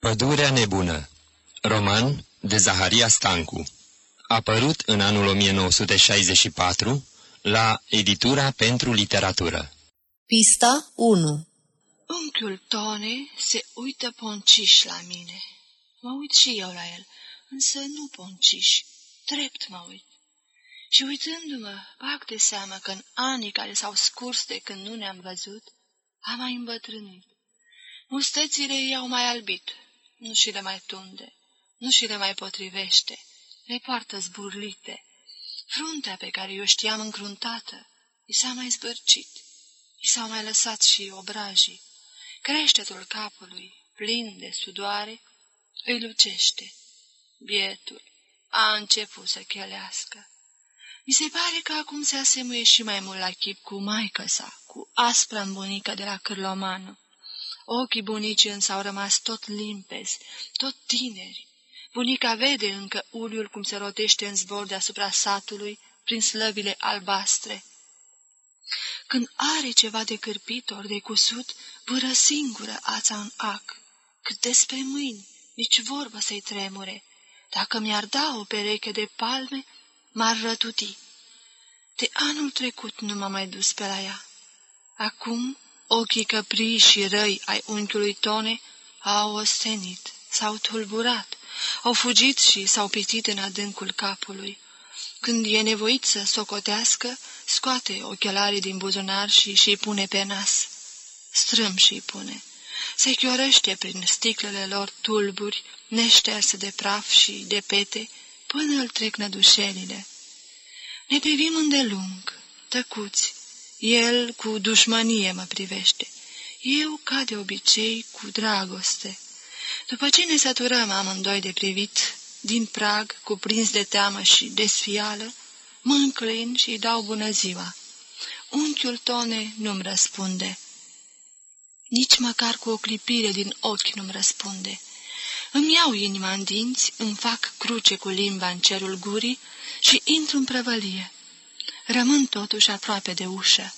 Pădurea nebună Roman de Zaharia Stancu Apărut în anul 1964 la Editura pentru Literatură Pista 1 Unchiul Tone se uită ponciș la mine. Mă uit și eu la el, însă nu ponciș, drept mă uit. Și uitându-mă, bag de seamă că în anii care s-au scurs de când nu ne-am văzut, am mai îmbătrânit. Mustățile i-au mai albit, nu și le mai tunde, nu și le mai potrivește, le poartă zburlite. Fruntea pe care eu știam încruntată, i s-a mai zbărcit, i s-au mai lăsat și obrajii. Creștetul capului, plin de sudoare, îi lucește. Bietul a început să chelească. Mi se pare că acum se asemuie și mai mult la chip cu maică sa, cu aspra bunică de la Cârlomană. Ochii bunicii însă au rămas tot limpezi, tot tineri. Bunica vede încă uliul cum se rotește în zbor deasupra satului, prin slăvile albastre. Când are ceva de cârpit ori de cusut, vâră singură ața în ac. Cât despre mâini, nici vorbă să-i tremure. Dacă mi-ar da o pereche de palme, m-ar rătuti. De anul trecut nu m-am mai dus pe la ea. Acum Ochii căprii și răi ai unchiului Tone au ostenit, s-au tulburat, au fugit și s-au pitit în adâncul capului. Când e nevoit să socotească, scoate ochelarii din buzunar și și pune pe nas. Strâm și pune. Se chiorăște prin sticlele lor tulburi, neșterse de praf și de pete, până îl trec nădușelile. Ne privim îndelung, tăcuți, el cu dușmanie mă privește. Eu, ca de obicei, cu dragoste. După ce ne săturăm amândoi de privit, din prag, cuprins de teamă și de sfială, mă înclin și îi dau bună ziua. Unchiul Tone nu-mi răspunde. Nici măcar cu o clipire din ochi nu-mi răspunde. Îmi iau inima în dinți, îmi fac cruce cu limba în cerul gurii și intru în prăvălie. Rămân totuși aproape de ușă.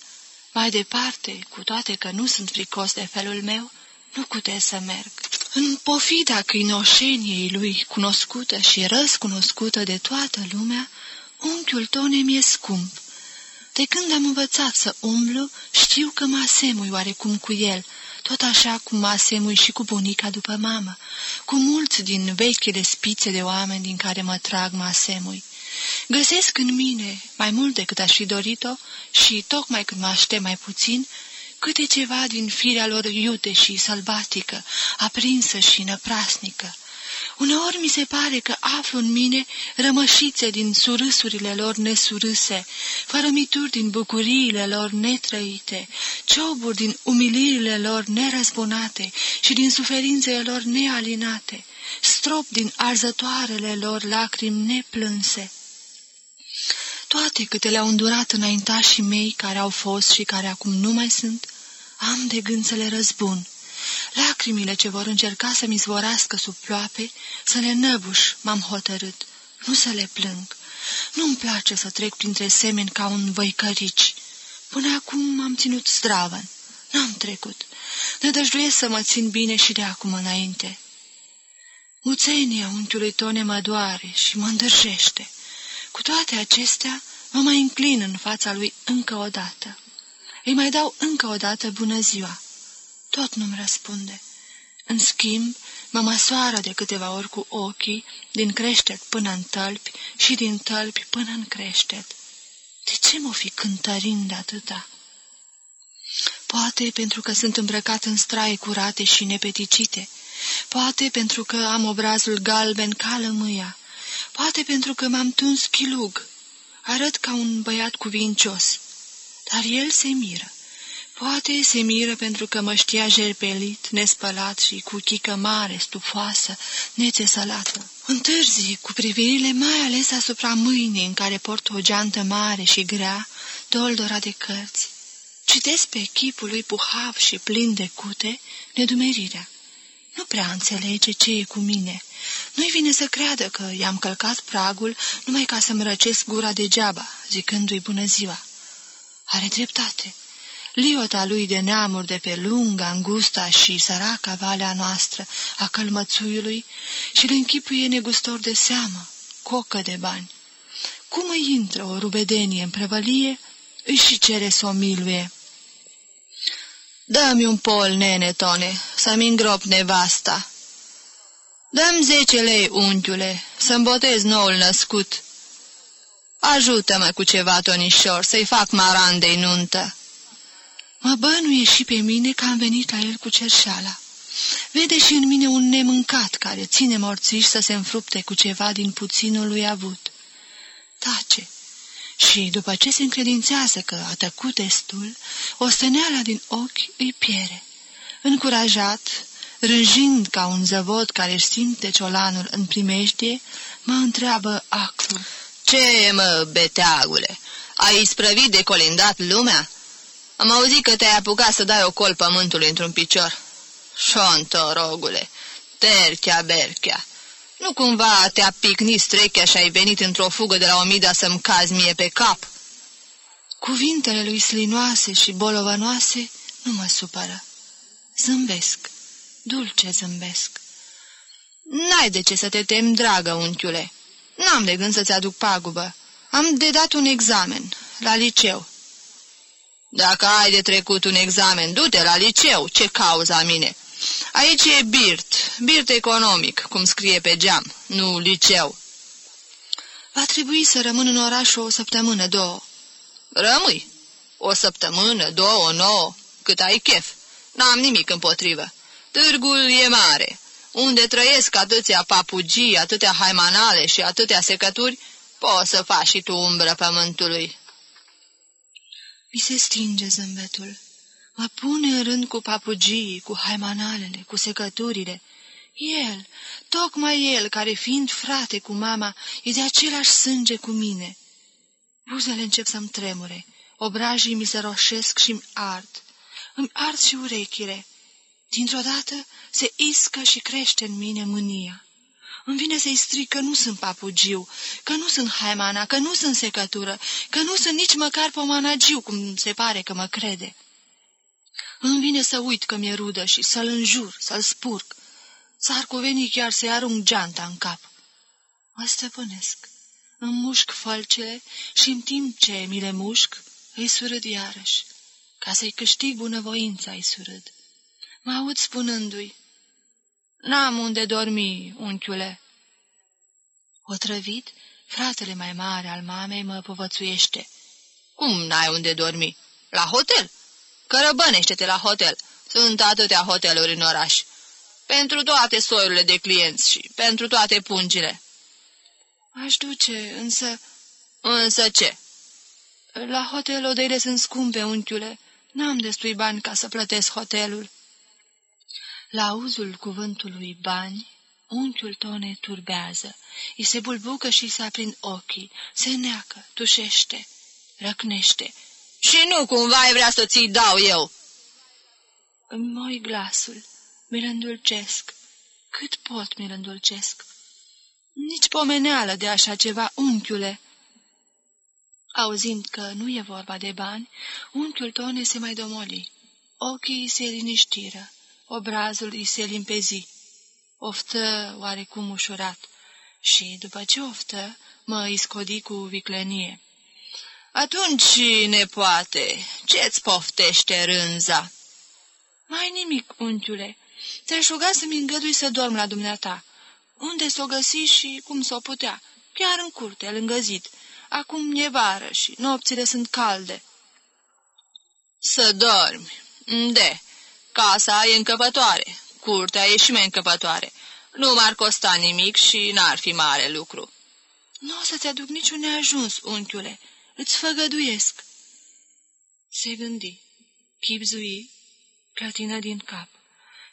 Mai departe, cu toate că nu sunt fricos de felul meu, nu cutez să merg. În pofida câinoșeniei lui, cunoscută și răscunoscută de toată lumea, unchiul Tone mi-e scump. De când am învățat să umblu, știu că mă asemui oarecum cu el, tot așa cum mă asemui și cu bunica după mamă, cu mulți din vechile spițe de oameni din care mă trag mă asemui. Găsesc în mine, mai mult decât aș fi dorit-o, și tocmai când mă aștept mai puțin, câte ceva din firea lor iute și sălbatică, aprinsă și năprasnică. Uneori mi se pare că aflu în mine rămășițe din surâsurile lor nesurâse, fărămituri din bucuriile lor netrăite, cioburi din umilirile lor nerăzbunate și din suferințele lor nealinate, strop din arzătoarele lor lacrimi neplânse toate câte le-au îndurat înaintașii mei care au fost și care acum nu mai sunt, am de gând să le răzbun. Lacrimile ce vor încerca să-mi zvorească sub ploape, să le năbuș, m-am hotărât, nu să le plâng. Nu-mi place să trec printre semeni ca un văicărici. Până acum m-am ținut zdravă. N-am trecut. Nădăjduiesc să mă țin bine și de acum înainte. Muțenia unchiului Tone mă doare și mă îndârjește. Cu toate acestea, mă mai înclin în fața lui încă o dată. Îi mai dau încă o dată bună ziua. Tot nu-mi răspunde. În schimb, mă măsoară de câteva ori cu ochii, din creștet până în tălpi și din tălpi până în creștet. De ce mă fi cântărind atâta? Poate pentru că sunt îmbrăcat în straie curate și nepeticite, poate pentru că am obrazul galben ca lămâia, Poate pentru că m-am tuns chilug. Arăt ca un băiat cuvincios. Dar el se miră. Poate se miră pentru că mă știa jerpelit, nespălat și cu chică mare, stufoasă, nețesălată. Întârzi cu privirile mai ales asupra mâinii în care port o geantă mare și grea, doldora de cărți. Citesc pe chipul lui puhav și plin de cute nedumerirea. Nu prea înțelege ce e cu mine. Nu-i vine să creadă că i-am călcat pragul numai ca să-mi răcesc gura degeaba, zicându-i bună ziua. Are dreptate. liota lui de neamuri de pe lunga, îngusta și săraca valea noastră a călmățuiului și îl închipuie negustor de seamă, cocă de bani. Cum îi intră o rubedenie în prevălie, își și cere să o miluie. Dă-mi un pol, nene, Tone, să-mi îngrop nevasta. Dăm zece lei, unchiule, să-mi botez noul născut. Ajută-mă cu ceva, Tonișor, să-i fac marandei nuntă. Mă bănuie și pe mine că am venit la el cu cerșala. Vede și în mine un nemâncat care ține morțiș să se înfrupte cu ceva din puținul lui avut. Tace. Și după ce se încredințează că a tăcut destul, o stăneala din ochi îi piere. Încurajat, rânjind ca un zăvod care își simte ciolanul în primejdie, mă întreabă acru. Ce, mă, beteagule, ai isprăvit de colindat lumea?" Am auzit că te-ai apucat să dai o col pământului într-un picior. Șonto, rogule, terchea, berchea. Nu cumva te-a picnit strechea și ai venit într-o fugă de la Omida să-mi cazi mie pe cap? Cuvintele lui slinoase și bolovănoase nu mă supără. Zâmbesc, dulce zâmbesc. N-ai de ce să te temi, dragă unchiule. N-am de gând să-ți aduc pagubă. Am de dat un examen, la liceu. Dacă ai de trecut un examen, du-te la liceu, ce cauza mine? Aici e birt, birt economic, cum scrie pe geam, nu liceu. Va trebui să rămân în oraș o săptămână, două. Rămâi. O săptămână, două, nouă, cât ai chef. N-am nimic împotrivă. Târgul e mare. Unde trăiesc atâția papugii, atâtea haimanale și atâtea secături, poți să faci și tu umbră pământului. Mi se stinge zâmbetul. Mă pune în rând cu papugii, cu haimanalele, cu secăturile. El, tocmai el, care fiind frate cu mama, e de același sânge cu mine. Buzele încep să-mi tremure, obrajii mi se roșesc și-mi ard. Îmi ard și urechile. Dintr-o dată se iscă și crește în mine mânia. Îmi vine să-i stric că nu sunt papugiu, că nu sunt haimana, că nu sunt secătură, că nu sunt nici măcar pomanagiu, cum se pare că mă crede. Îmi vine să uit că mi-e rudă și să-l înjur, să-l spurc. S-ar cuveni chiar să-i arunc geanta în cap. Mă stăpânesc, îmi mușc fălcele și în timp ce mi le mușc, îi surâd iarăși, ca să-i câștig bunăvoința, îi surâd. Mă aud spunându-i, N-am unde dormi, unchiule." Otrăvit, fratele mai mare al mamei mă povățuiește. Cum n-ai unde dormi? La hotel? Cărăbănește-te la hotel. Sunt atâtea hoteluri în oraș. Pentru toate soiurile de clienți și pentru toate pungile." Aș duce, însă... Însă ce? La hotel odeile sunt scumpe, unchiule. N-am destui bani ca să plătesc hotelul. La auzul cuvântului bani, unchiul Tone turbează, îi se bulbucă și se aprind ochii, se neacă, tușește, răcnește. Și nu cumva ai vrea să ți dau eu?" Îmi moi glasul, mi-l îndulcesc. Cât pot mi-l îndulcesc? Nici pomeneală de așa ceva, unchiule." Auzind că nu e vorba de bani, unchiul Tone se mai domoli. Ochii se liniștiră obrazul îi se limpezi. Oftă oarecum ușurat și, după ce oftă, mă iscodi cu viclenie. Atunci, nepoate, ce-ți poftește rânza?" Mai nimic, unchiule. Te-aș ruga să-mi îngădui să dorm la dumneata. Unde s-o găsi și cum s-o putea? Chiar în curte, lângă zid. Acum e vară și nopțile sunt calde." Să dormi. De, Casa e încăpătoare, curtea e și mai încăpătoare. Nu m-ar costa nimic și n-ar fi mare lucru. Nu o să-ți aduc niciun neajuns, unchiule. Îți făgăduiesc. Se gândi, chipzui, clătină din cap.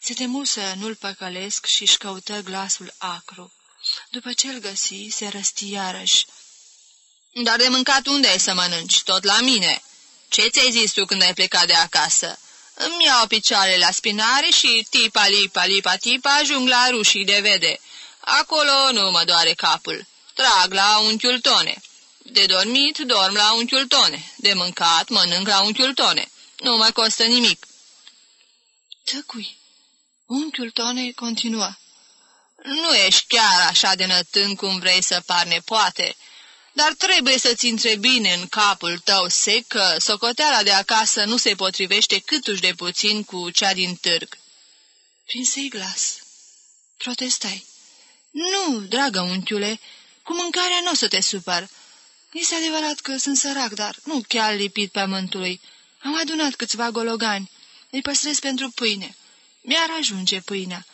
Se temul să nu-l păcălesc și-și căută glasul acru. După ce îl găsi, se răsti iarăși. Dar de mâncat unde ai să mănânci? Tot la mine. Ce ți-ai zis tu când ai plecat de acasă? Îmi iau picioarele la spinare și tipa lipa lipa tipa ajung la rușii de vede. Acolo nu mă doare capul. Trag la unchiul tone. De dormit, dorm la unchiul tone. De mâncat, mănânc la unchiul tone. Nu mai costă nimic. Tăcui. Unchiul Tone continua. Nu ești chiar așa de nătân cum vrei să par nepoate, dar trebuie să-ți intre bine în capul tău sec că socoteala de acasă nu se potrivește câtuși de puțin cu cea din târg. Prinsei glas. Protestai. Nu, dragă unchiule, cu mâncarea nu o să te supăr. Este adevărat că sunt sărac, dar nu chiar lipit pământului. Am adunat câțiva gologani. Îi păstrez pentru pâine. Mi-ar ajunge pâinea.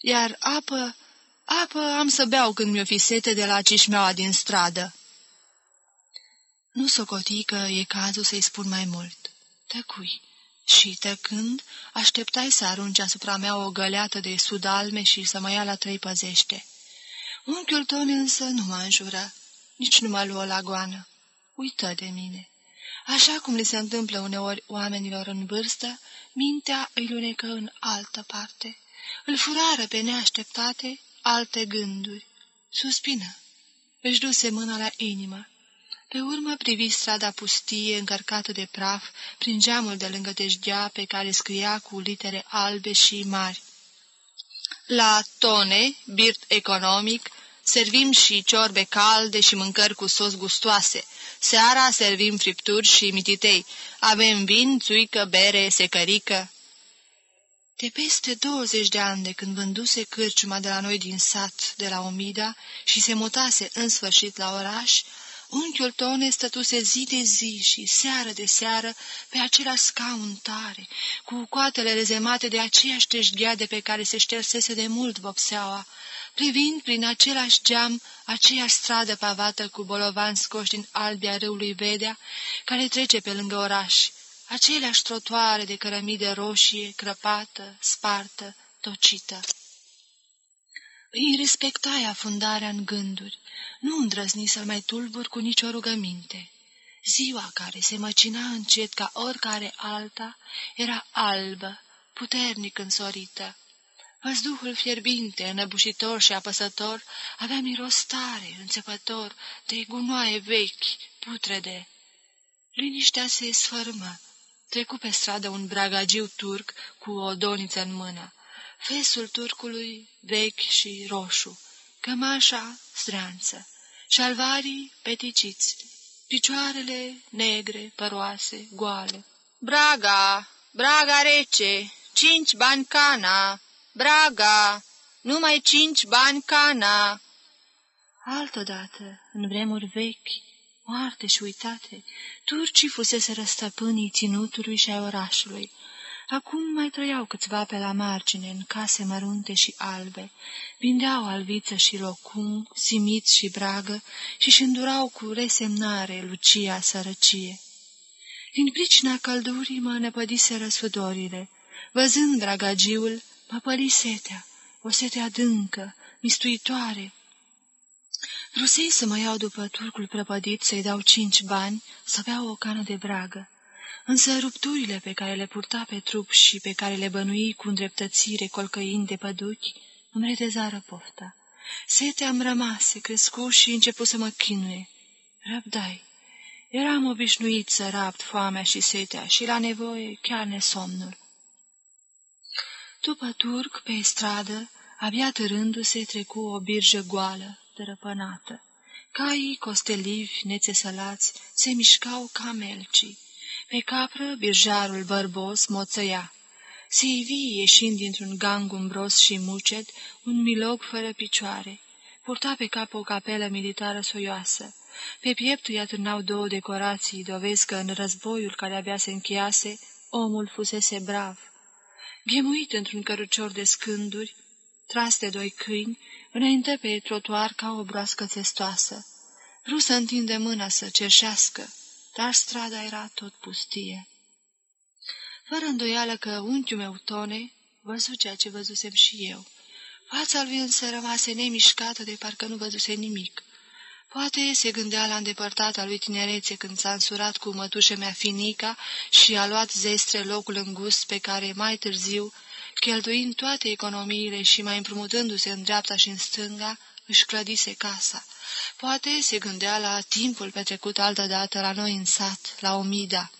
Iar apă, apă am să beau când mi-o fi sete de la cișmeaua din stradă. Nu socoti că e cazul să-i spun mai mult. Tăcui. Și tăcând, așteptai să arunci asupra mea o găleată de sudalme și să mă ia la trei păzește. Unchiul tău însă nu mă înjură, nici nu mă luă la goană. Uită de mine. Așa cum li se întâmplă uneori oamenilor în vârstă, mintea îi lunecă în altă parte. Îl furară pe neașteptate alte gânduri. Suspină. Își duse mâna la inimă. Pe urmă privi strada pustie, încărcată de praf, prin geamul de lângă dejdea pe care scria cu litere albe și mari. La tone, birt economic, servim și ciorbe calde și mâncări cu sos gustoase. Seara servim fripturi și mititei. Avem vin, țuică, bere, secărică. De peste 20 de ani de când vânduse cârciuma de la noi din sat, de la Omida, și se mutase în sfârșit la oraș, Unchiul Tone stătuse zi de zi și seară de seară pe același scaun tare, cu coatele rezemate de aceeași teșgheade pe care se ștersese de mult vopseaua, privind prin același geam aceeași stradă pavată cu bolovani scoși din albia râului Vedea, care trece pe lângă oraș, aceleași trotoare de cărămide roșie, crăpată, spartă, tocită. Îi respectai afundarea în gânduri, nu îndrăzni să-l mai tulbur cu nicio rugăminte. Ziua care se măcina încet ca oricare alta era albă, puternic însorită. Văzduhul fierbinte, înăbușitor și apăsător, avea miros tare, înțepător, de gunoaie vechi, putrede. Liniștea se sfărmă. Trecu pe stradă un bragagiu turc cu o doniță în mână fesul turcului vechi și roșu, cămașa streanță, șalvarii peticiți, picioarele negre, păroase, goale. Braga, Braga rece, cinci bani cana, Braga, numai cinci bani cana. Altădată, în vremuri vechi, moarte și uitate, turcii fusese răstăpânii ținutului și a orașului, Acum mai trăiau câțiva pe la margine, în case mărunte și albe, vindeau alviță și locum, simiți și bragă și-și îndurau cu resemnare lucia sărăcie. Din pricina căldurii mă năpădiseră sudorile. Văzând dragagiul, mă păli setea, o sete adâncă, mistuitoare. Vrusei să mă iau după turcul prăpădit să-i dau cinci bani, să beau o cană de bragă. Însă rupturile pe care le purta pe trup și pe care le bănui cu îndreptățire colcăind de păduchi, îmi retezară pofta. Setea am rămase, crescu și începu să mă chinuie. Răbdai. Eram obișnuit să rapt foamea și setea și la nevoie chiar nesomnul. După turc, pe stradă, abia târându-se, trecu o birjă goală, dărăpânată. Caii costelivi, nețesălați, se mișcau ca melcii. Pe capră, birjarul bărbos moțăia. Se ivi ieșind dintr-un gang umbros și mucet, un milog fără picioare. Purta pe cap o capelă militară soioasă. Pe pieptul i turnau două decorații, dovezi că în războiul care abia se încheiase, omul fusese brav. Ghemuit într-un cărucior de scânduri, tras de doi câini, înainte pe trotuar ca o broască testoasă. Vreau să întinde mâna să cerșească dar strada era tot pustie. Fără îndoială că unchiul meu Tone văzut ceea ce văzusem și eu. Fața lui însă rămase nemișcată de parcă nu văzuse nimic. Poate se gândea la îndepărtata lui tinerețe când s-a însurat cu mătușa mea finica și a luat zestre locul îngust pe care mai târziu, cheltuind toate economiile și mai împrumutându-se în dreapta și în stânga, își clădise casa. Poate se gândea la timpul petrecut altădată la noi în sat, la Omida.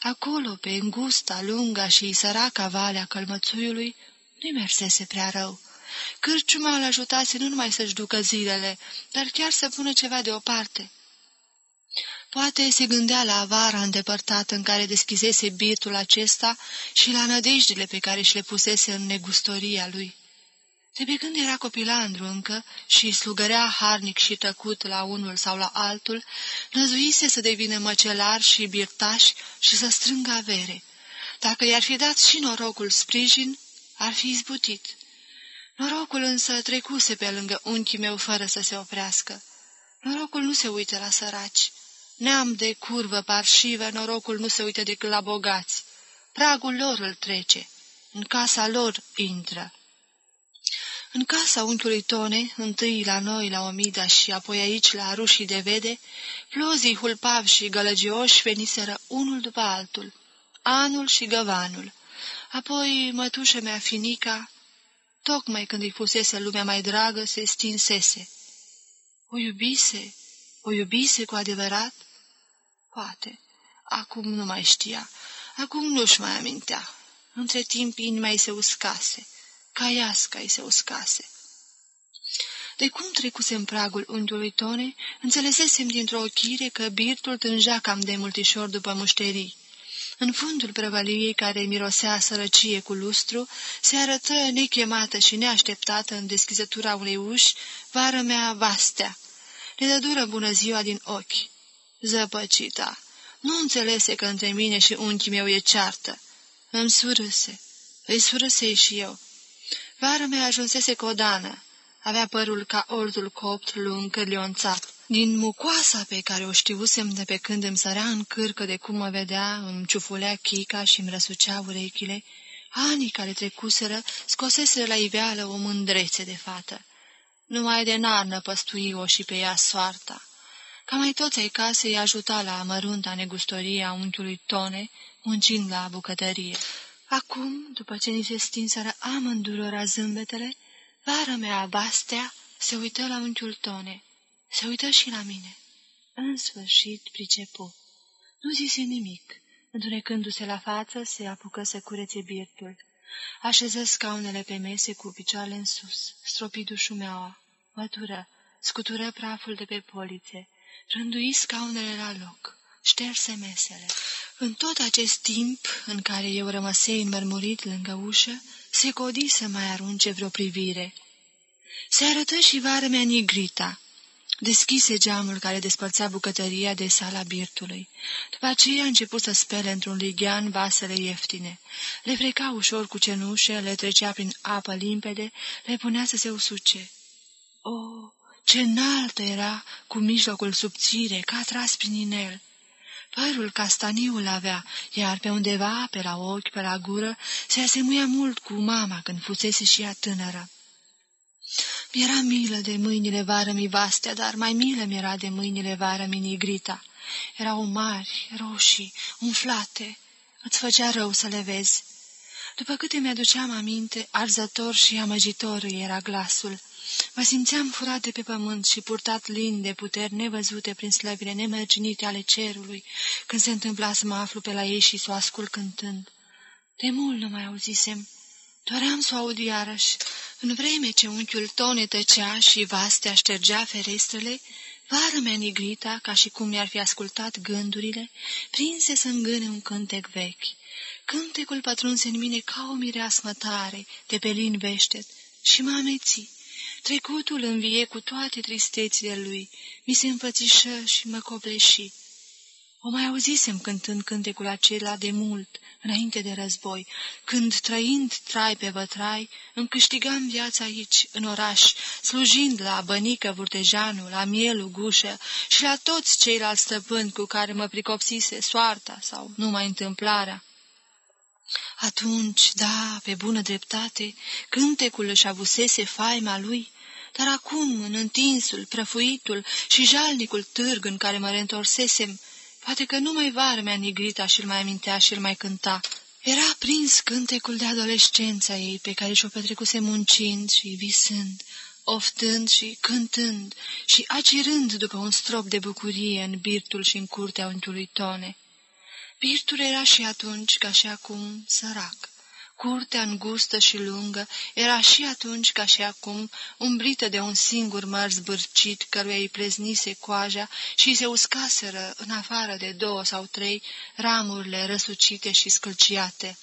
Acolo, pe îngusta, lunga și săraca valea călmățuiului, nu-i mersese prea rău. Cârciuma îl ajutase nu numai să-și ducă zilele, dar chiar să pună ceva deoparte. Poate se gândea la avara îndepărtată în care deschisese birtul acesta și la nădejdile pe care și le pusese în negustoria lui. De pe când era copilandru încă și slugărea harnic și tăcut la unul sau la altul, năzuise să devină măcelar și birtaș și să strângă avere. Dacă i-ar fi dat și norocul sprijin, ar fi izbutit. Norocul însă trecuse pe lângă unchii meu fără să se oprească. Norocul nu se uită la săraci. Neam de curvă parșivă, norocul nu se uită decât la bogați. Pragul lor îl trece. În casa lor intră. În casa unchiului Tone, întâi la noi la Omida și apoi aici la rușii de vede, plozii hulpavi și gălăgioși veniseră unul după altul, anul și găvanul. Apoi mătușa mea finica, tocmai când îi fusese lumea mai dragă, se stinsese. O iubise? O iubise cu adevărat? Poate. Acum nu mai știa. Acum nu-și mai amintea. Între timp inima ei se uscase. Caiasca îi se uscase. De cum trecuse în pragul unghiului Tone, înțelesesem dintr-o ochire că birtul tânja cam de multișor după mușterii. În fundul prăvăliei care mirosea sărăcie cu lustru, se arătă nechemată și neașteptată în deschizătura unei uși, vară mea vastea. Le dădură bună ziua din ochi. Zăpăcita! Nu înțelese că între mine și unchii meu e ceartă. Îmi surâse. Îi surâsei și eu. Vara mea ajunsese codană. Avea părul ca orzul copt, lung, cărlionțat. Din mucoasa pe care o știusem de pe când îmi sărea în cârcă de cum mă vedea, îmi ciufulea chica și îmi răsucea urechile, anii care trecuseră scoseseră la iveală o mândrețe de fată. Numai de narnă păstui-o și pe ea soarta. Ca mai toți ai casei ajuta la mărunta negustorie a unchiului Tone, muncind la bucătărie. Acum, după ce ni se stinseră amândurora zâmbetele, vara mea Bastea se uită la unchiul Tone. Se uită și la mine. În sfârșit pricepu. Nu zise nimic. Întunecându-se la față, se apucă să curețe birtul. Așeză scaunele pe mese cu picioarele în sus, stropi dușumeaua, mătură, scutură praful de pe polițe, rândui scaunele la loc, șterse mesele. În tot acest timp în care eu rămăsei înmărmurit lângă ușă, se codi să mai arunce vreo privire. Se arătă și vară mea Nigrita. Deschise geamul care despărțea bucătăria de sala birtului. După aceea a început să spele într-un lighean vasele ieftine. Le freca ușor cu cenușe, le trecea prin apă limpede, le punea să se usuce. O, ce înaltă era, cu mijlocul subțire, ca tras prin inel! Părul castaniul avea, iar pe undeva, pe la ochi, pe la gură, se asemuia mult cu mama când fusese și ea tânără. Mi-era milă de mâinile vară mi vastea, dar mai milă mi-era de mâinile vară mi nigrita. Erau mari, roșii, umflate. Îți făcea rău să le vezi. După câte mi-aduceam aminte, arzător și amăgitor era glasul. Mă simțeam furat de pe pământ și purtat lin de puteri nevăzute prin slăvile nemărginite ale cerului, când se întâmpla să mă aflu pe la ei și să o ascult cântând. De mult nu mai auzisem. Doream să o aud iarăși. În vreme ce unchiul Tone tăcea și vastea ștergea ferestrele, vară mea nigrita, ca și cum mi-ar fi ascultat gândurile, prinse să îngâne un cântec vechi. Cântecul pătrunse în mine ca o mireasmă tare, de pe lin veștet, și mă ameții. Trecutul învie cu toate tristețile lui, mi se înfățișă și mă copleși. O mai auzisem cântând cântecul acela de mult, înainte de război, când, trăind trai pe vătrai, îmi câștigam viața aici, în oraș, slujind la bănică Vurtejeanu, la mielu Gușă și la toți ceilalți stăpâni cu care mă pricopsise soarta sau numai întâmplarea. Atunci, da, pe bună dreptate, cântecul își avusese faima lui, dar acum, în întinsul, prăfuitul și jalnicul târg în care mă reîntorsesem, poate că numai varmea nigrita și-l mai amintea și-l mai cânta. Era prins cântecul de adolescența ei, pe care și-o petrecuse muncind și visând, oftând și cântând și acirând după un strop de bucurie în birtul și în curtea unchiului Tone. Birtul era și atunci, ca și acum, sărac. Curtea îngustă și lungă era și atunci, ca și acum, umbrită de un singur măr zbârcit, căruia îi pleznise coaja și se uscaseră, în afară de două sau trei, ramurile răsucite și scălciate.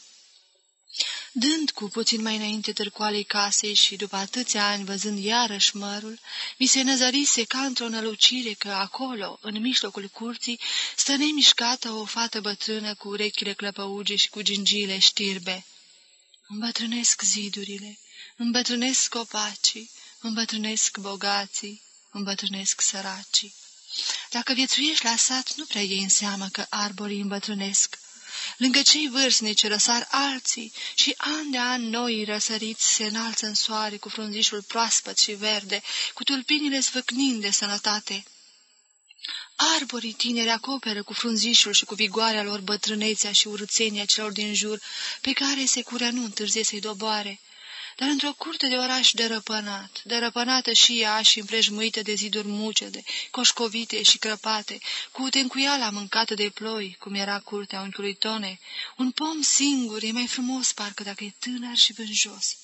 Dând cu puțin mai înainte târcoalei casei și după atâția ani văzând iarăși mărul, mi se năzărise ca într-o nălucire că acolo, în mijlocul curții, stă nemișcată o fată bătrână cu urechile clăpăuge și cu gingiile știrbe. Îmbătrânesc zidurile, îmbătrânesc copacii, îmbătrânesc bogații, îmbătrânesc săracii. Dacă viețuiești la sat, nu prea iei în seamă că arborii îmbătrânesc. Lângă cei vârstnici răsar alții și an de an noi răsăriți se înalță în soare cu frunzișul proaspăt și verde, cu tulpinile zvâcnind de sănătate. Arborii tineri acoperă cu frunzișul și cu vigoarea lor bătrânețea și urățenia celor din jur, pe care se curea nu întârzie să-i doboare. Dar într-o curte de oraș derăpănat, derăpănată și ea și împrejmuită de ziduri mucede, coșcovite și crăpate, cu tencuiala mâncată de ploi, cum era curtea unchiului Tone, un pom singur e mai frumos parcă dacă e tânăr și vânjos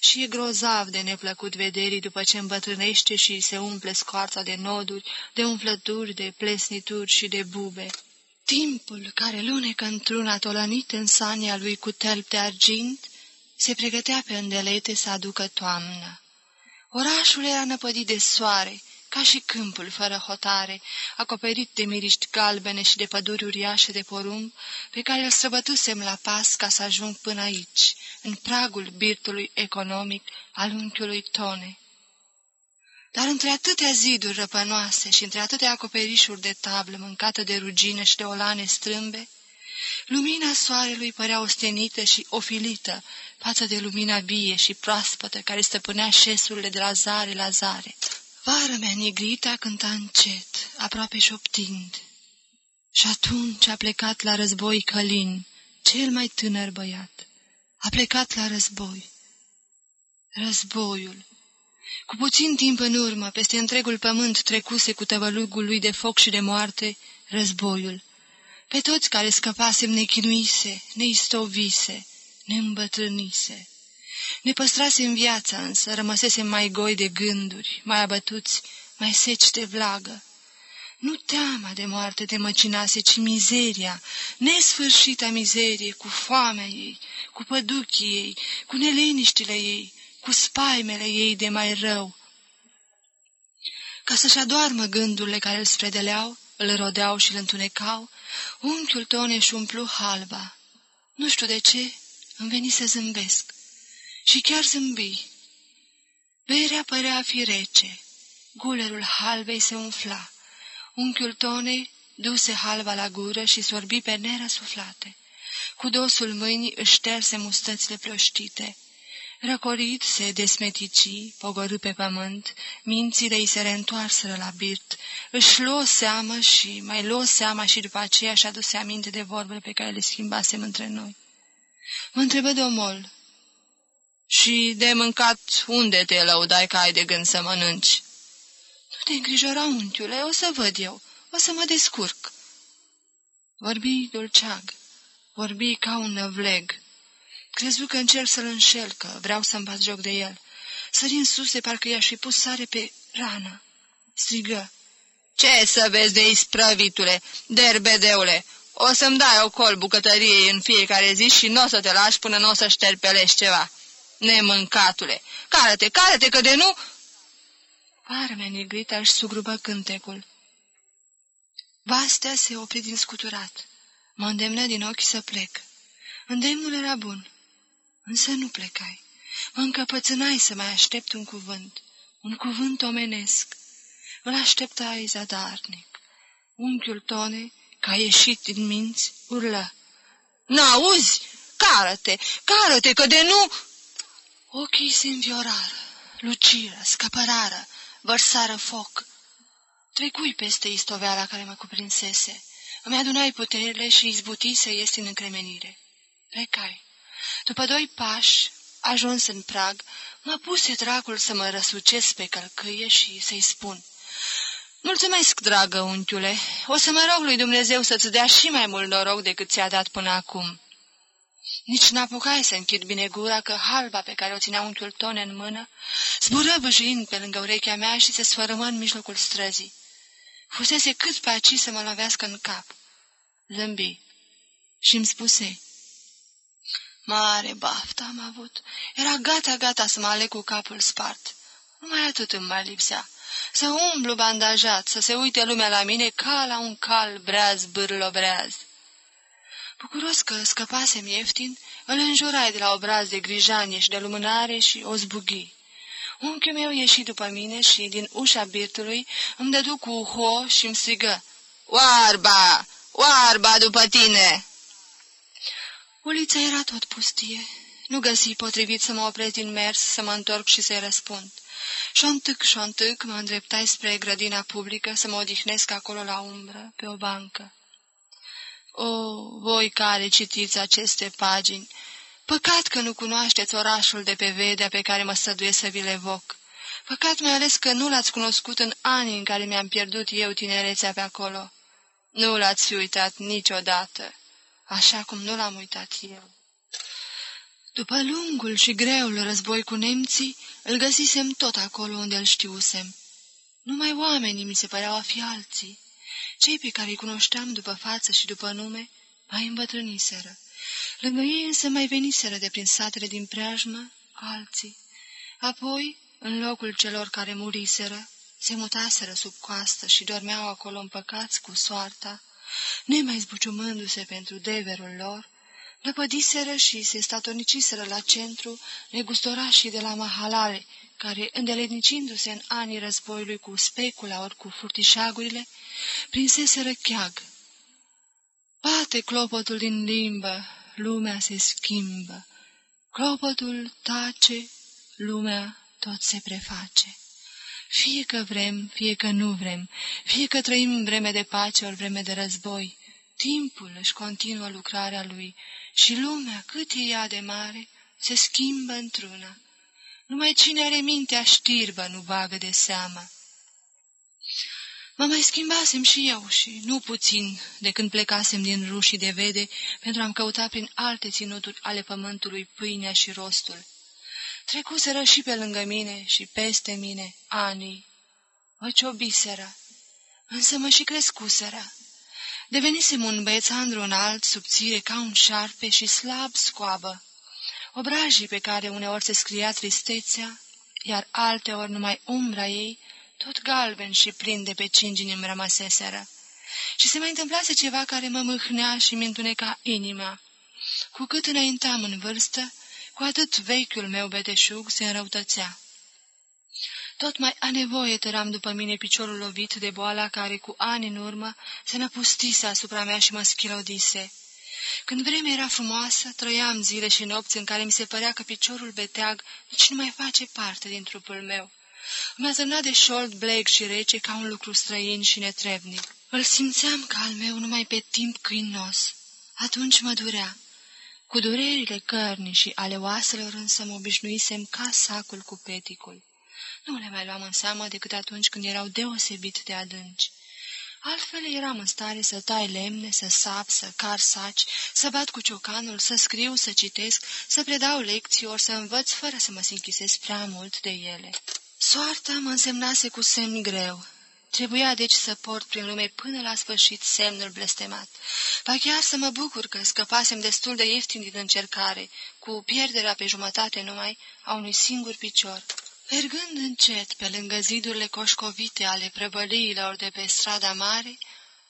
și e grozav de neplăcut vederii după ce îmbătrânește și se umple scoarța de noduri, de umflături, de plesnituri și de bube. Timpul care lunecă într-una tolănit în sania lui cu telp de argint, se pregătea pe îndelete să aducă toamnă. Orașul era năpădit de soare, ca și câmpul fără hotare, acoperit de miriști galbene și de păduri uriașe de porumb, pe care îl străbătusem la pas ca să ajung până aici, în pragul birtului economic al unchiului Tone. Dar între atâtea ziduri răpănoase și între atâtea acoperișuri de tablă mâncată de rugină și de olane strâmbe, lumina soarelui părea ostenită și ofilită față de lumina vie și proaspătă care stăpânea șesurile de la zare la zare. Vara mea negrita cânta încet, aproape șoptind. Și atunci a plecat la război Călin, cel mai tânăr băiat. A plecat la război. Războiul. Cu puțin timp în urmă, peste întregul pământ trecuse cu tăvălugul lui de foc și de moarte, războiul. Pe toți care scăpasem ne chinuise, ne istovise, ne îmbătrânise. Ne păstrase în viața, însă rămăsesem mai goi de gânduri, mai abătuți, mai seci de vlagă. Nu teama de moarte te măcinase, ci mizeria, nesfârșita mizerie, cu foamea ei, cu păduchii ei, cu neliniștile ei, cu spaimele ei de mai rău. Ca să-și adoarmă gândurile care îl spredeleau, îl rodeau și îl întunecau, unchiul Tone își umplu halba. Nu știu de ce, îmi veni să zâmbesc. Și chiar zâmbi. Berea părea a fi rece. Gulerul halbei se umfla. Unchiul Tone duse halba la gură și sorbi pe nerăsuflate. Cu dosul mâinii își șterse mustățile plăștite. Răcorit se desmetici, pogorâ pe pământ, mințile îi se reîntoarseră la birt, își luă seamă și mai luă seama și după aceea și aduse aminte de vorbele pe care le schimbasem între noi. Mă întrebă domol, și de mâncat unde te lăudai că ai de gând să mănânci? Nu te îngrijora, unchiule, o să văd eu, o să mă descurc. Vorbi dulceag, vorbi ca un năvleg. Crezu că încerc să-l înșel, că vreau să-mi bat joc de el. Sări în sus de parcă i-aș fi pus sare pe rană. Strigă. Ce să vezi de isprăvitule, derbedeule? O să-mi dai o col bucătăriei în fiecare zi și nu o să te lași până nu o să șterpelești ceva nemâncatule! Cară-te, cară-te, că de nu... Parmea negrită își sugrubă cântecul. Vastea se opri din scuturat. Mă îndemnă din ochi să plec. Îndemnul era bun, însă nu plecai. Mă încăpățânai să mai aștept un cuvânt, un cuvânt omenesc. Îl așteptai zadarnic. Unchiul Tone, ca ieșit din minți, urlă. N-auzi? Cară-te, cară-te, că de nu... Ochii se înviorară, luciră, scăpărară, vărsară foc. Trecui peste istoveala care mă cuprinsese. Îmi adunai puterile și izbuti să ies în încremenire. Plecai. După doi pași, ajuns în prag, mă puse dracul să mă răsucesc pe călcâie și să-i spun. Mulțumesc, dragă unchiule. O să mă rog lui Dumnezeu să-ți dea și mai mult noroc decât ți-a dat până acum. Nici n-apucai să închid bine gura că halba pe care o ținea unchiul Tone în mână zbură vâjind pe lângă urechea mea și se sfărâmă în mijlocul străzii. Fusese cât pe aci să mă lovească în cap. Zâmbi și îmi spuse, Mare baftă am avut. Era gata, gata să mă aleg cu capul spart. Numai atât îmi mai lipsea. Să umblu bandajat, să se uite lumea la mine ca la un cal breaz bârlobreaz. Bucuros că scăpasem ieftin, îl înjurai de la obraz de grijanie și de lumânare și o zbughi. Unchiul meu ieși după mine și, din ușa birtului, îmi dădu cu ho și îmi strigă, Oarba! Oarba după tine!" Ulița era tot pustie. Nu găsi potrivit să mă opresc din mers, să mă întorc și să-i răspund. Șontâc, șontâc, mă îndreptai spre grădina publică să mă odihnesc acolo la umbră, pe o bancă. O, voi care citiți aceste pagini, păcat că nu cunoașteți orașul de pe Vedea pe care mă săduiesc să vi le evoc. Păcat mai ales că nu l-ați cunoscut în anii în care mi-am pierdut eu tinerețea pe acolo. Nu l-ați uitat niciodată, așa cum nu l-am uitat eu. După lungul și greul război cu nemții, îl găsisem tot acolo unde îl știusem. Numai oamenii mi se păreau a fi alții. Cei pe care îi cunoșteam după față și după nume mai îmbătrâniseră. Lângă ei însă mai veniseră de prin satele din preajmă alții. Apoi, în locul celor care muriseră, se mutaseră sub coastă și dormeau acolo împăcați cu soarta, nemai zbuciumându-se pentru deverul lor, Năpădiseră și se statorniciseră la centru negustorașii de la Mahalale, care, îndeletnicindu-se în anii războiului cu specula ori cu furtișagurile, prinseseră cheag. Bate clopotul din limbă, lumea se schimbă. Clopotul tace, lumea tot se preface. Fie că vrem, fie că nu vrem, fie că trăim în vreme de pace ori vreme de război, timpul își continuă lucrarea lui și lumea, cât e ea de mare, se schimbă într-una. Numai cine are mintea știrbă nu bagă de seamă. Mă mai schimbasem și eu și nu puțin de când plecasem din rușii de vede pentru a-mi căuta prin alte ținuturi ale pământului pâinea și rostul. Trecuseră și pe lângă mine și peste mine anii. Mă ciobiseră, însă mă și crescuseră. Devenisem un băiețandru înalt, subțire ca un șarpe și slab scoabă. Obrajii pe care uneori se scria tristețea, iar alteori numai umbra ei, tot galben și plin de pe cingini îmi rămăseseră. Și se mai întâmplase ceva care mă mâhnea și mi întuneca inima. Cu cât înaintam în vârstă, cu atât vechiul meu beteșug se înrăutățea. Tot mai a nevoie tăram după mine piciorul lovit de boala care cu ani în urmă se năpustise asupra mea și mă schilodise. Când vremea era frumoasă, trăiam zile și nopți în care mi se părea că piciorul beteag nici nu mai face parte din trupul meu. Mă zărna de șold bleg și rece ca un lucru străin și netrebnic. Îl simțeam ca al meu numai pe timp câinos. Atunci mă durea. Cu durerile cărnii și ale oaselor însă mă obișnuisem ca sacul cu peticul. Nu le mai luam în seamă decât atunci când erau deosebit de adânci. Altfel eram în stare să tai lemne, să sap, să car saci, să bat cu ciocanul, să scriu, să citesc, să predau lecții, ori să învăț fără să mă sinchisesc prea mult de ele. Soarta mă însemnase cu semn greu. Trebuia deci să port prin lume până la sfârșit semnul blestemat. Ba chiar să mă bucur că scăpasem destul de ieftin din încercare, cu pierderea pe jumătate numai a unui singur picior. Mergând încet pe lângă zidurile coșcovite ale prăvăliilor de pe strada mare,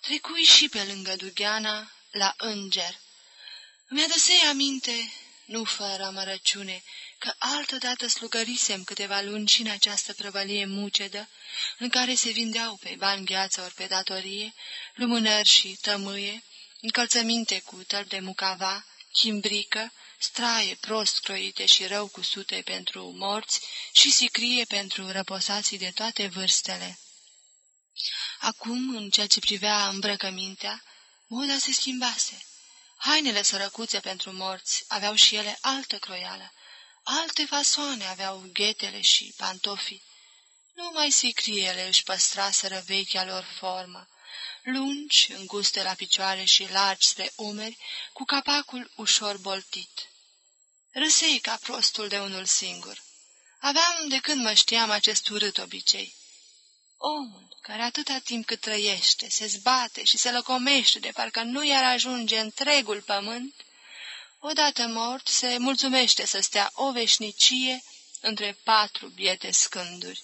trecui și pe lângă Dugheana la Înger. Mi-a dăsei aminte, nu fără amărăciune, că altădată slugărisem câteva luni și în această prăvălie mucedă, în care se vindeau pe bani gheață ori pe datorie, lumânări și tămâie, încălțăminte cu tări de mucava, chimbrică, straie prost croite și rău cusute pentru morți și sicrie pentru răposații de toate vârstele. Acum, în ceea ce privea îmbrăcămintea, moda se schimbase. Hainele sărăcuțe pentru morți aveau și ele altă croială, alte fasoane aveau ghetele și pantofii. Numai sicriele își păstraseră vechea lor formă, lungi, înguste la picioare și largi spre umeri, cu capacul ușor boltit. Râsei ca prostul de unul singur. Aveam de când mă știam acest urât obicei. Omul, care atâta timp cât trăiește, se zbate și se lăcomește de parcă nu i-ar ajunge întregul pământ, odată mort se mulțumește să stea o veșnicie între patru biete scânduri.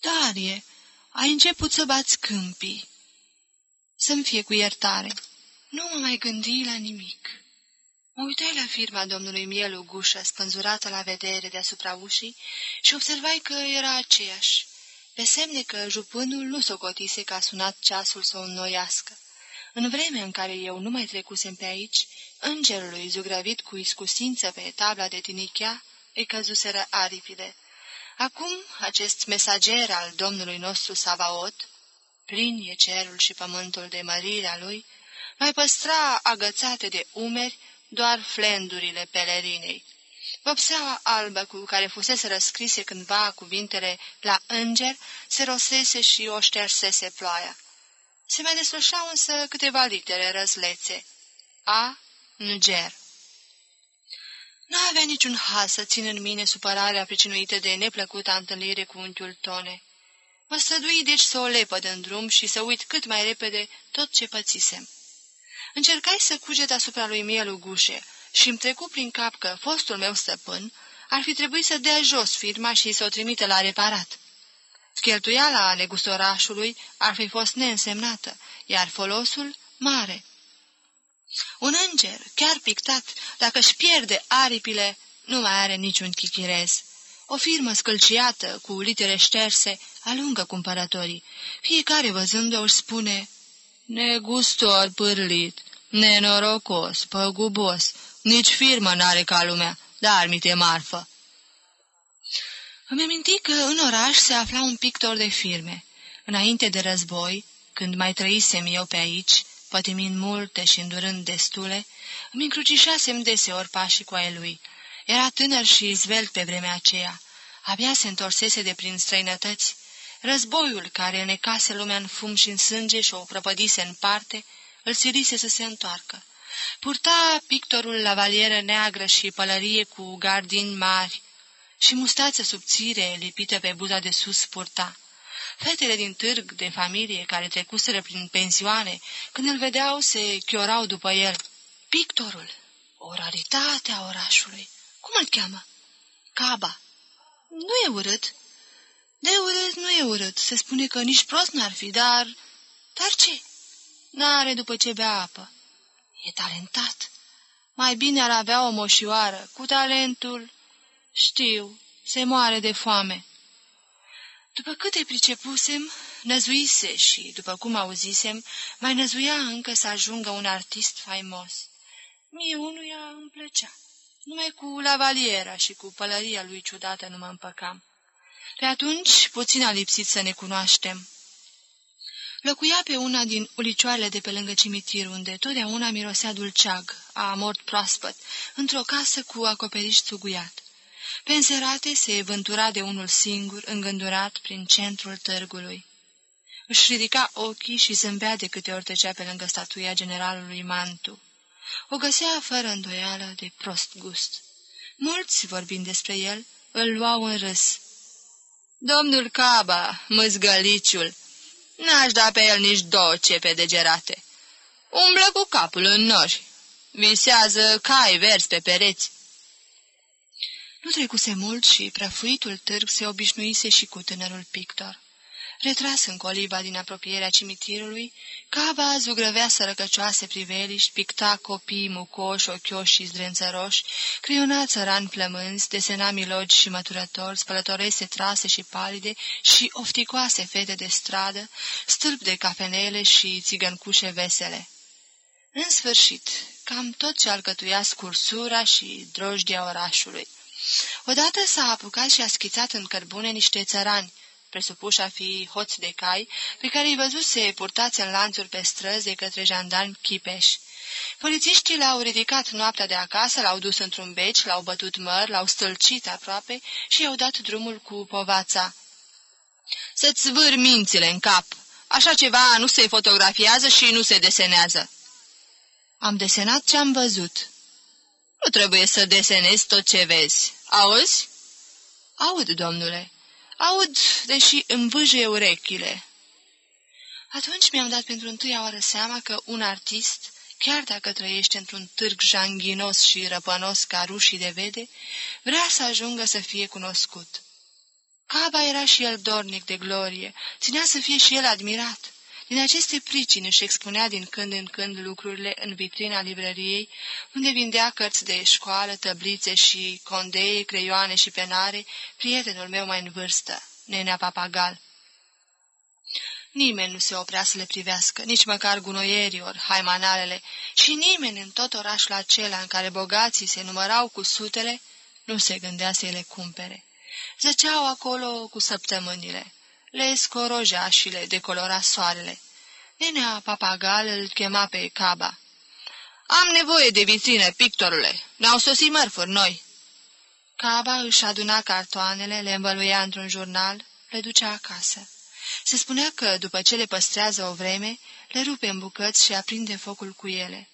Darie, ai început să bați câmpii. Să-mi fie cu iertare. Nu mă mai gândi la nimic. Mă uitai la firma domnului Mielu Gușă, spânzurată la vedere deasupra ușii, și observai că era aceeași, pe semne că jupânul nu socotise că a sunat ceasul să o înnoiască. În vremea în care eu nu mai trecusem pe aici, îngerului zugrăvit cu iscusință pe tabla de tinichea, îi căzuseră aripile. Acum, acest mesager al Domnului nostru Savaot, plin e cerul și pământul de mărirea lui, mai păstra agățate de umeri doar flendurile pelerinei. Vopseaua albă cu care fusese răscrise cândva cuvintele la înger se rosese și o ștersese ploaia. Se mai desfășau însă câteva litere răzlețe. A. Nger. Nu avea niciun haz să țin în mine supărarea pricinuită de neplăcuta întâlnire cu unchiul Tone. Mă strădui deci să o lepă în drum și să uit cât mai repede tot ce pățisem. Încercai să cuget asupra lui Mielu Gușe și îmi trecu prin cap că fostul meu stăpân ar fi trebuit să dea jos firma și să o trimite la reparat. Cheltuiala negustorașului ar fi fost neînsemnată, iar folosul mare. Un înger, chiar pictat, dacă își pierde aripile, nu mai are niciun chichirez. O firmă scălciată, cu litere șterse, alungă cumpărătorii. Fiecare văzând-o își spune, negustor pârlit, nenorocos, păgubos, nici firmă n-are ca lumea, dar mi te marfă. Îmi aminti că în oraș se afla un pictor de firme. Înainte de război, când mai trăisem eu pe aici, pătimind multe și îndurând destule, îmi încrucișasem deseori pașii cu ai lui. Era tânăr și izvelt pe vremea aceea. Abia se întorsese de prin străinătăți. Războiul, care înecase lumea în fum și în sânge și o prăpădise în parte, îl sirise să se întoarcă. Purta pictorul la valieră neagră și pălărie cu gardini mari și mustață subțire lipită pe buza de sus purta. Fetele din târg de familie care trecuseră prin pensioane, când îl vedeau, se chiorau după el. Pictorul, o raritate a orașului. Cum îl cheamă? Caba. Nu e urât. De urât nu e urât. Se spune că nici prost n-ar fi, dar... Dar ce? N-are după ce bea apă. E talentat. Mai bine ar avea o moșioară. Cu talentul... Știu, se moare de foame. După câte pricepusem, năzuise și, după cum auzisem, mai năzuia încă să ajungă un artist faimos. Mie unuia îmi plăcea. Numai cu lavaliera și cu pălăria lui ciudată nu mă împăcam. Pe atunci puțin a lipsit să ne cunoaștem. Locuia pe una din ulicioarele de pe lângă cimitir, unde totdeauna mirosea dulceag, a mort proaspăt, într-o casă cu acoperiș țuguiat. Pe înserate se vântura de unul singur, îngândurat prin centrul târgului. Își ridica ochii și zâmbea de câte ori trecea pe lângă statuia generalului Mantu. O găsea fără îndoială de prost gust. Mulți, vorbind despre el, îl luau în râs. Domnul Caba, măzgăliciul, n-aș da pe el nici două cepe degerate. Umblă cu capul în nori, visează cai verzi pe pereți, nu trecuse mult și prăfuitul târg se obișnuise și cu tânărul pictor. Retras în coliba din apropierea cimitirului, cava zugrăvea sărăcăcioase priveliști, picta copii mucoși, ochioși și zdrențăroși, creiona țărani plămânzi, desena milogi și măturători, spălătorese trase și palide și ofticoase fete de stradă, stâlp de cafenele și țigăncușe vesele. În sfârșit, cam tot ce alcătuia scursura și drojdia orașului. Odată s-a apucat și a schițat în cărbune niște țărani, presupuși a fi hoți de cai, pe care îi văzuse purtați în lanțuri pe străzi de către jandarmi chipeși. Polițiștii l-au ridicat noaptea de acasă, l-au dus într-un beci, l-au bătut măr, l-au stâlcit aproape și i-au dat drumul cu povața. Să-ți vâr mințile în cap. Așa ceva nu se fotografiază și nu se desenează. Am desenat ce am văzut. Nu trebuie să desenezi tot ce vezi. Auzi? Aud, domnule. Aud, deși îmi vâje urechile. Atunci mi-am dat pentru întâia oară seama că un artist, chiar dacă trăiește într-un târg janghinos și răpănos ca rușii de vede, vrea să ajungă să fie cunoscut. Caba era și el dornic de glorie, ținea să fie și el admirat. Din aceste pricini își expunea din când în când lucrurile în vitrina librăriei, unde vindea cărți de școală, tăblițe și condei, creioane și penare, prietenul meu mai în vârstă, nenea papagal. Nimeni nu se oprea să le privească, nici măcar gunoierii ori haimanalele, și nimeni în tot orașul acela în care bogații se numărau cu sutele, nu se gândea să le cumpere. Zăceau acolo cu săptămânile le scoroja și le decolora soarele. Nenea papagal îl chema pe Caba. Am nevoie de vitrină, pictorule. Ne-au sosit mărfuri noi." Caba își aduna cartoanele, le învăluia într-un jurnal, le ducea acasă. Se spunea că, după ce le păstrează o vreme, le rupe în bucăți și aprinde focul cu ele.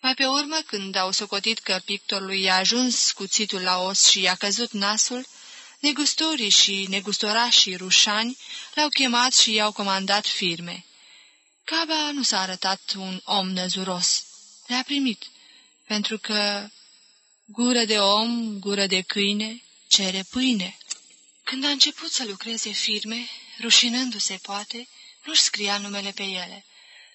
Mai pe urmă, când au socotit că pictorului i-a ajuns cuțitul la os și i-a căzut nasul, Negustorii și negustorașii rușani l-au chemat și i-au comandat firme. Caba nu s-a arătat un om năzuros. Le-a primit, pentru că gură de om, gură de câine, cere pâine. Când a început să lucreze firme, rușinându-se poate, nu-și scria numele pe ele.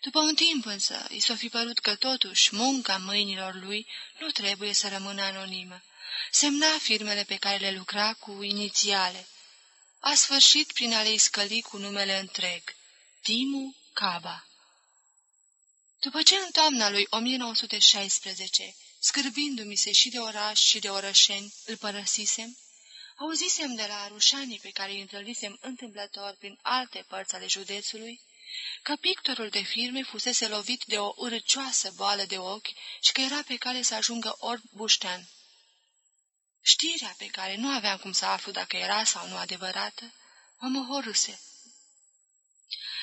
După un timp însă, i s-a fi părut că totuși munca mâinilor lui nu trebuie să rămână anonimă semna firmele pe care le lucra cu inițiale. A sfârșit prin a le scăli cu numele întreg, Timu Caba. După ce în toamna lui 1916, scârbindu-mi se și de oraș și de orășeni, îl părăsisem, auzisem de la rușanii pe care îi întâlnisem întâmplător prin alte părți ale județului, că pictorul de firme fusese lovit de o urăcioasă boală de ochi și că era pe cale să ajungă orb buștean. Știrea pe care nu aveam cum să aflu dacă era sau nu adevărată, mă mohoruse.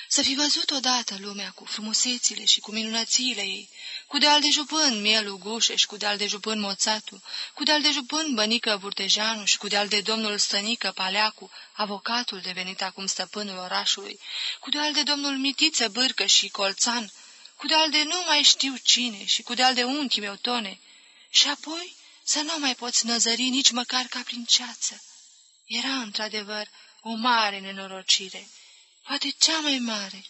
Să fi văzut odată lumea cu frumusețile și cu minunățiile ei, cu deal de jupân mielul gușe și cu deal de jupân moțatu, cu deal de jupân bănică Vurtejanu și cu deal de domnul Stănică Paleacu, avocatul devenit acum stăpânul orașului, cu deal de domnul Mitiță Bârcă și Colțan, cu deal de nu mai știu cine și cu deal de unchi meu tone, și apoi să nu mai poți năzări nici măcar ca prin ceață. Era, într-adevăr, o mare nenorocire, poate cea mai mare.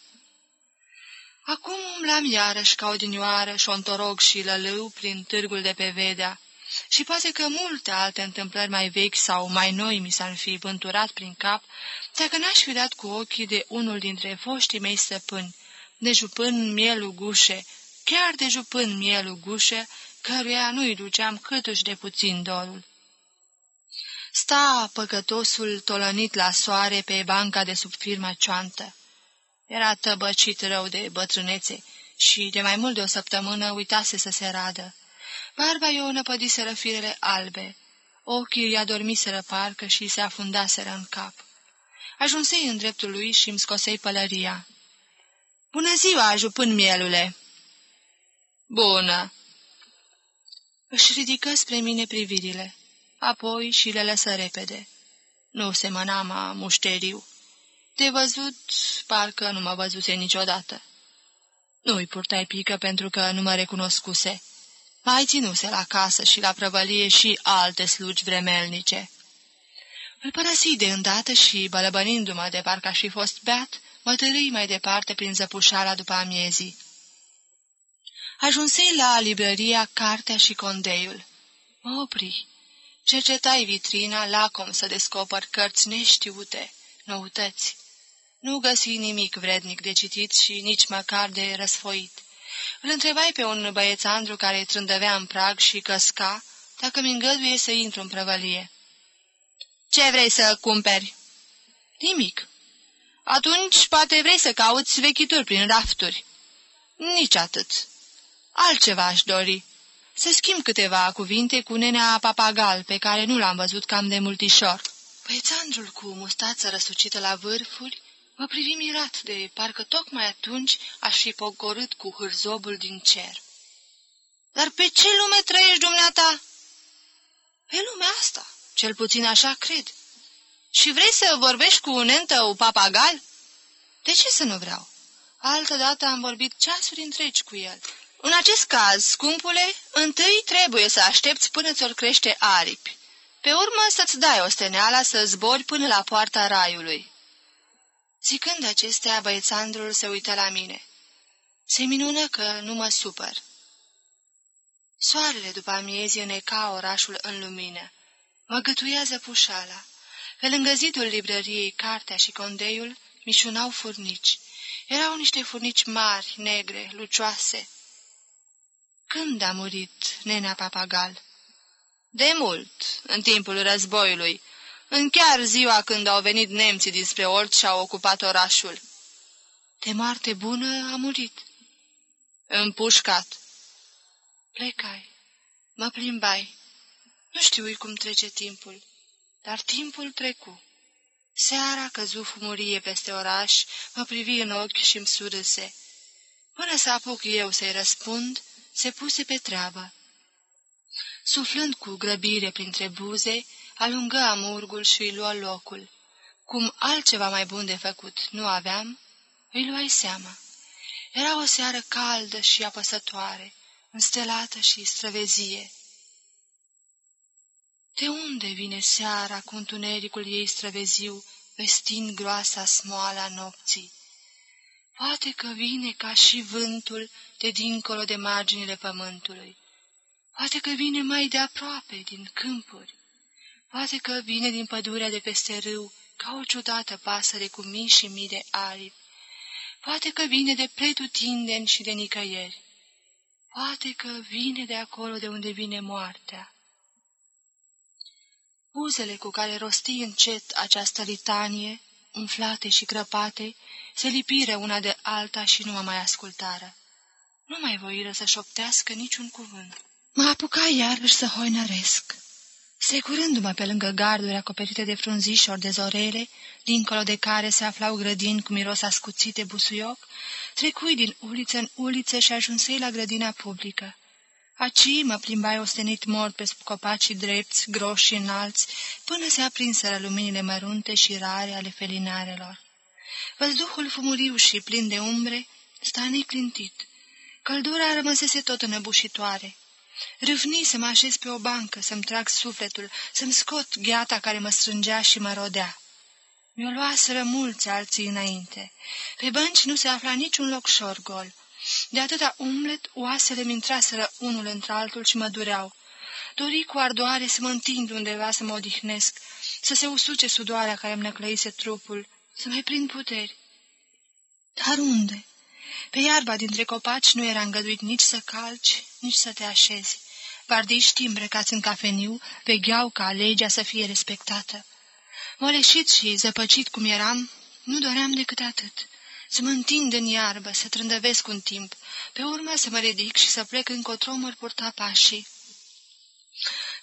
Acum umblam iarăși ca odinioară, șontorog și lălău prin târgul de pe Vedea, și poate că multe alte întâmplări mai vechi sau mai noi mi s-ar fi vânturat prin cap, dacă n-aș fi dat cu ochii de unul dintre foștii mei stăpâni, de jupân mielul gușe, chiar de jupân mielul gușe, căruia nu-i duceam câtuși de puțin dorul. Sta păcătosul tolănit la soare pe banca de sub firma cioantă. Era tăbăcit rău de bătrânețe și de mai mult de o săptămână uitase să se radă. Barba i-o năpădiseră firele albe, ochii i-a dormiseră parcă și se afundaseră în cap. Ajunsei în dreptul lui și îmi scosei pălăria. Bună ziua, jupân mielule!" Bună!" Își ridică spre mine privirile, apoi și le lăsă repede. Nu se mănama mușteriu. De văzut, parcă nu mă văzuse niciodată. Nu-i purtai pică pentru că nu mă recunoscuse. Mai ținuse la casă și la prăvălie și alte slugi vremelnice. Îl părăsi de îndată și, bălăbănindu-mă de parcă aș fi fost beat, mă târâi mai departe prin zăpușala după amiezii. Ajunsei la librăria Cartea și Condeiul. Mă opri. Cercetai vitrina, lacom să descoper cărți neștiute, noutăți. Nu găsi nimic vrednic de citit și nici măcar de răsfoit. Îl întrebai pe un băiețandru care trândăvea în prag și căsca, dacă mi îngăduie să intru în prăvălie. Ce vrei să cumperi?" Nimic." Atunci poate vrei să cauți vechituri prin rafturi." Nici atât." Altceva aș dori. Să schimb câteva cuvinte cu nenea papagal, pe care nu l-am văzut cam de multișor. Păițandrul cu mustață răsucită la vârfuri Mă privi mirat de parcă tocmai atunci aș fi pogorât cu hârzobul din cer. Dar pe ce lume trăiești dumneata?" Pe lumea asta, cel puțin așa cred." Și vrei să vorbești cu un entău papagal?" De ce să nu vreau? Altădată am vorbit ceasuri întregi cu el. În acest caz, scumpule, întâi trebuie să aștepți până ți-or crește aripi. Pe urmă să-ți dai osteneala să zbori până la poarta raiului. Zicând acestea, băiețandrul se uită la mine. Se minună că nu mă supăr. Soarele după amiezii neca orașul în lumină. Mă gătuiază pușala. Pe lângă zidul librăriei, cartea și condeiul mișunau furnici. Erau niște furnici mari, negre, lucioase. Când a murit nenea papagal? De mult, în timpul războiului, în chiar ziua când au venit nemții dinspre Olt și au ocupat orașul. De moarte bună a murit. Împușcat. Plecai, mă plimbai. Nu știu cum trece timpul, dar timpul trecu. Seara căzu fumurie peste oraș, mă privi în ochi și îmi surâse. Până să apuc eu să-i răspund, se puse pe treabă. Suflând cu grăbire printre buze, alungă amurgul și îi luă locul. Cum altceva mai bun de făcut nu aveam, îi luai seama. Era o seară caldă și apăsătoare, înstelată și străvezie. De unde vine seara cu întunericul ei străveziu, vestind groasa smoala nopții? Poate că vine ca și vântul de dincolo de marginile pământului. Poate că vine mai de aproape, din câmpuri. Poate că vine din pădurea de peste râu, ca o ciudată pasăre cu mii și mii de aripi. Poate că vine de pretutindeni și de nicăieri. Poate că vine de acolo de unde vine moartea. Buzele cu care rosti încet această litanie, umflate și crăpate, se lipiră una de alta și nu mă mai ascultară. Nu mai voiră să șoptească niciun cuvânt. Mă apuca iarăși să hoinăresc. Securându-mă pe lângă garduri acoperite de frunzișori de zorele, dincolo de care se aflau grădini cu miros ascuțit de busuioc, trecui din uliță în uliță și ajunsei la grădina publică. Aci mă plimbai ostenit mort pe copacii drepți, groși și înalți, până se aprinseră luminile mărunte și rare ale felinarelor. Văzduhul fumuriu și plin de umbre sta neclintit. Căldura rămăsese tot înăbușitoare. Râvni să mă așez pe o bancă, să-mi trag sufletul, să-mi scot gheata care mă strângea și mă rodea. Mi-o luaseră mulți alții înainte. Pe bănci nu se afla niciun loc gol. De atâta umlet, oasele mi intraseră unul într-altul și mă dureau. Dori cu ardoare să mă întind undeva să mă odihnesc, să se usuce sudoarea care îmi năclăise trupul, să mai prind puteri. Dar unde? Pe iarba dintre copaci nu era îngăduit nici să calci, nici să te așezi. Vardiștii îmbrăcați în cafeniu vegheau ca legea să fie respectată. Moleșit și zăpăcit cum eram, nu doream decât atât. Să mă întind în iarbă, să trândăvesc un timp, pe urmă să mă ridic și să plec încotro măr purta pașii.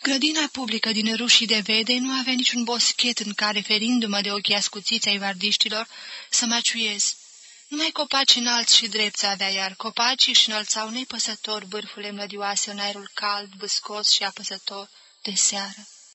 Grădina publică din rușii de vede nu avea niciun boschet în care, ferindu-mă de ochii ascuțiți ai vardiștilor, să mă ciuiez. Numai copaci înalți și drepți avea, iar copacii își înălțau nepăsător bârfurile mlădioase în aerul cald, băscos și apăsător de seară.